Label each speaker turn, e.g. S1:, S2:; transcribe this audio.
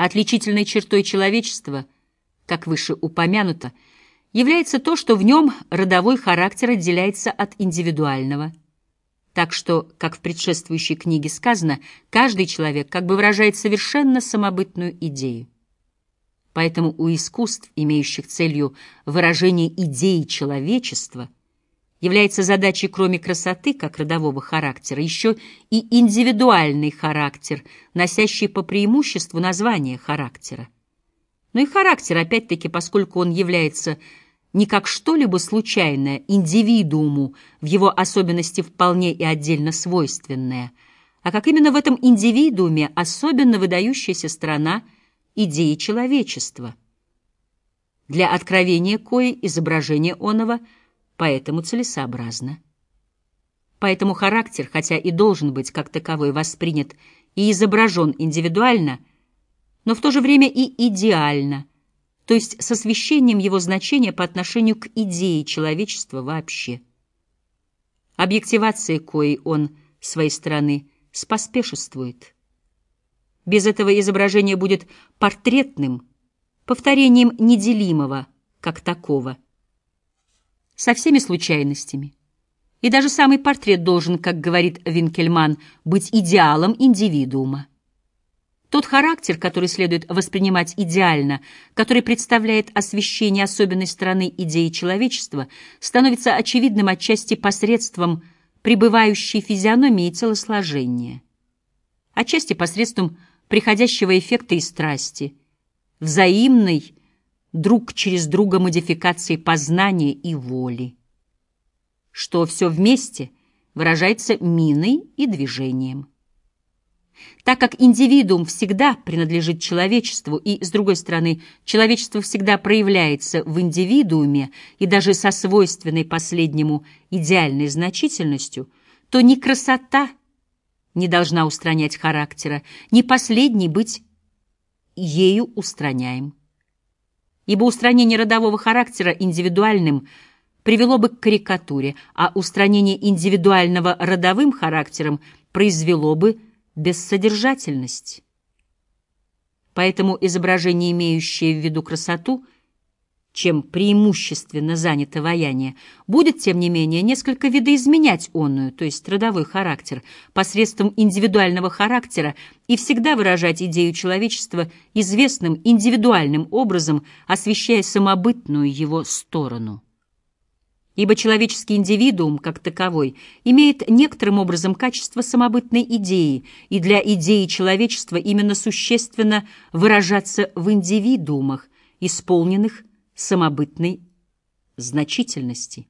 S1: Отличительной чертой человечества, как выше упомянуто, является то, что в нем родовой характер отделяется от индивидуального. Так что, как в предшествующей книге сказано, каждый человек как бы выражает совершенно самобытную идею. Поэтому у искусств, имеющих целью выражение идеи человечества, является задачей, кроме красоты, как родового характера, еще и индивидуальный характер, носящий по преимуществу название характера. Но и характер, опять-таки, поскольку он является не как что-либо случайное индивидууму, в его особенности вполне и отдельно свойственное, а как именно в этом индивидууме особенно выдающаяся сторона идеи человечества. Для откровения кои изображение оного поэтому целесообразно. Поэтому характер, хотя и должен быть как таковой воспринят и изображен индивидуально, но в то же время и идеально, то есть с освещением его значения по отношению к идее человечества вообще. Объективация коей он, с своей стороны, споспешествует. Без этого изображение будет портретным, повторением неделимого, как такого, со всеми случайностями. И даже самый портрет должен, как говорит Винкельман, быть идеалом индивидуума. Тот характер, который следует воспринимать идеально, который представляет освещение особенной стороны идеи человечества, становится очевидным отчасти посредством пребывающей физиономии телосложения, отчасти посредством приходящего эффекта и страсти, взаимной друг через друга модификации познания и воли, что все вместе выражается миной и движением. Так как индивидуум всегда принадлежит человечеству, и, с другой стороны, человечество всегда проявляется в индивидууме и даже со свойственной последнему идеальной значительностью, то ни красота не должна устранять характера, ни последний быть ею устраняем. Ибо устранение родового характера индивидуальным привело бы к карикатуре, а устранение индивидуального родовым характером произвело бы бессодержательность. Поэтому изображение, имеющее в виду красоту, чем преимущественно занято вояние, будет, тем не менее, несколько видоизменять онную, то есть родовой характер, посредством индивидуального характера и всегда выражать идею человечества известным индивидуальным образом, освещая самобытную его сторону. Ибо человеческий индивидуум, как таковой, имеет некоторым образом качество самобытной идеи, и для идеи человечества именно существенно выражаться в индивидуумах, исполненных самобытной значительности.